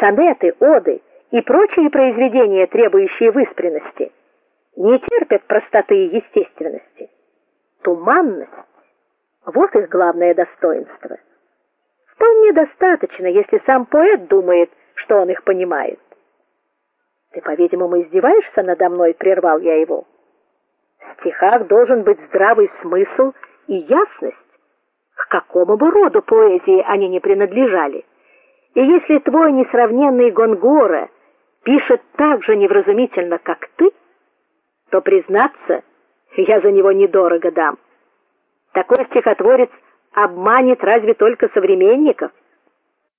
сонеты, оды и прочие произведения, требующие выспренности, не терпят простоты и естественности. Туманность вот их главное достоинство. Вполне достаточно, если сам поэт думает, что он их понимает. Ты, по-видимому, издеваешься надо мной, прервал я его. В стихах должен быть здравый смысл и ясность, к какому бы роду поэзии они не принадлежали. И если твой несравненный Гонгора пишет так же невразумительно, как ты, то признаться, я за него недорого дам. Такой стихотворец обманет разве только современников.